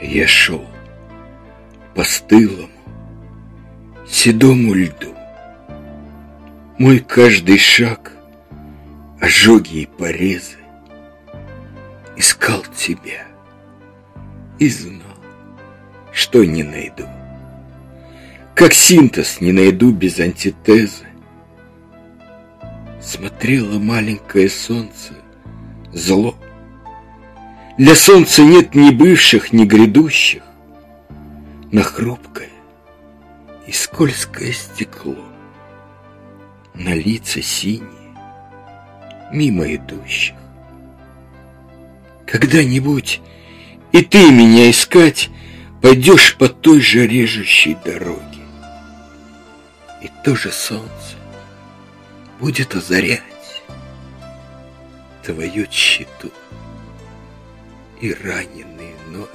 Я шел по стылому, седому льду. Мой каждый шаг — ожоги и порезы. Искал тебя и знал, что не найду. Как синтез не найду без антитезы. Смотрело маленькое солнце, зло. Для солнца нет ни бывших, ни грядущих. На хрупкое и скользкое стекло, На лица синие, мимо идущих. Когда-нибудь и ты меня искать Пойдешь по той же режущей дороге. И то же солнце будет озарять Твою щиту и раненые ноги.